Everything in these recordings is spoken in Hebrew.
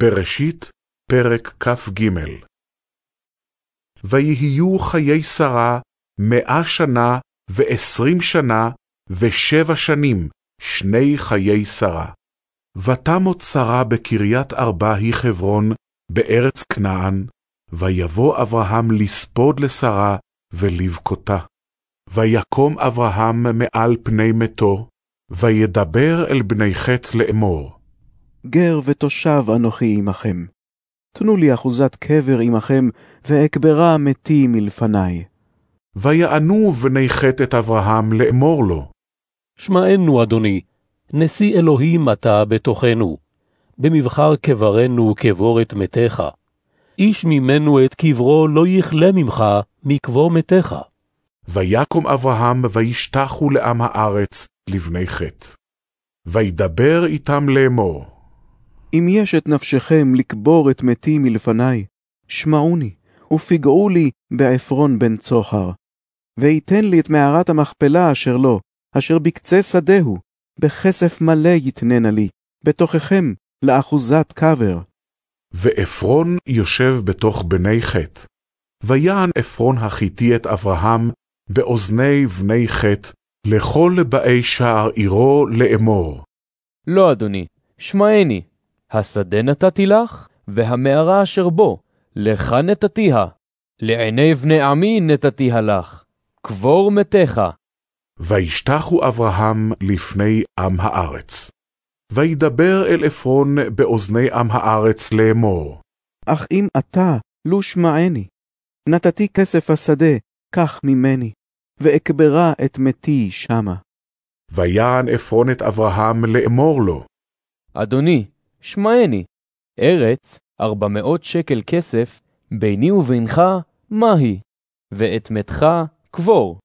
בראשית, פרק כ"ג ויהיו חיי שרה מאה שנה ועשרים שנה ושבע שנים, שני חיי שרה. ותמות שרה בקריית ארבע היא חברון, בארץ כנען, ויבוא אברהם לספוד לשרה ולבכותה. ויקום אברהם מעל פני מתו, וידבר אל בני חת לאמור. גר ותושב אנוכי עמכם. תנו לי אחוזת קבר עמכם, ואקברה מתי מלפני. ויענו בני חת את אברהם לאמור לו. שמענו, אדוני, נשיא אלוהים אתה בתוכנו. במבחר קברנו קבור את מתיך. איש ממנו את קברו לא יכלה ממך מקבור מתיך. ויקום אברהם וישתחו לעם הארץ לבני חת. וידבר איתם לאמור. אם יש את נפשכם לקבור את מתי מלפני, שמעוני, ופגעו לי בעפרון בן צוחר. ויתן לי את מערת המכפלה אשר לו, אשר בקצה שדהו, בכסף מלא יתננה לי, בתוככם, לאחוזת קבר. ועפרון יושב בתוך בני חת. ויען עפרון החיתי את אברהם באוזני בני חת, לכל באי שער עירו לאמור. לא, אדוני, שמעני, השדה נתתי לך, והמערה אשר בו, לך נתתיה, לעיני בני עמי נתתיה לך, קבור מתיך. וישתחו אברהם לפני עם הארץ. וידבר אל עפרון באוזני עם הארץ לאמור. אך אם אתה, לו שמעני. נתתי כסף השדה, קח ממני, ואקברה את מתי שמה. ויען עפרון את אברהם לאמור לו. אדוני, שמעני, ארץ, ארבע מאות שקל כסף, ביני ובינך, מהי? ואת מתך קבור.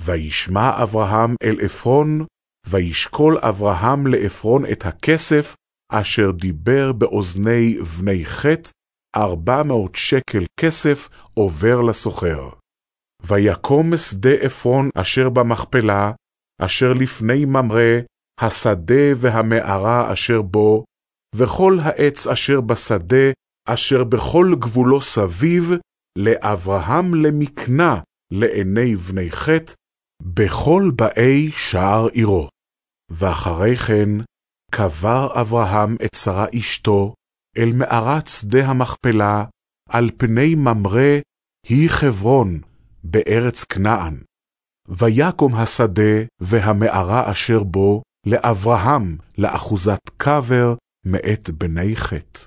וישמע אברהם אל עפרון, וישקול אברהם לעפרון את הכסף, אשר דיבר באוזני בני חת, ארבע מאות שקל כסף עובר לסוחר. ויקום שדה עפרון אשר במכפלה, אשר לפני ממרא, השדה והמערה אשר בו, וכל העץ אשר בשדה, אשר בכל גבולו סביב, לאברהם למקנה לעיני בני חת, בכל באי שער עירו. ואחרי כן קבר אברהם את שרה אשתו אל מערת שדה המכפלה, על פני ממרא היא חברון, בארץ כנען. ויקום השדה והמערה אשר בו לאברהם לאחוזת קבר מאת בני חת.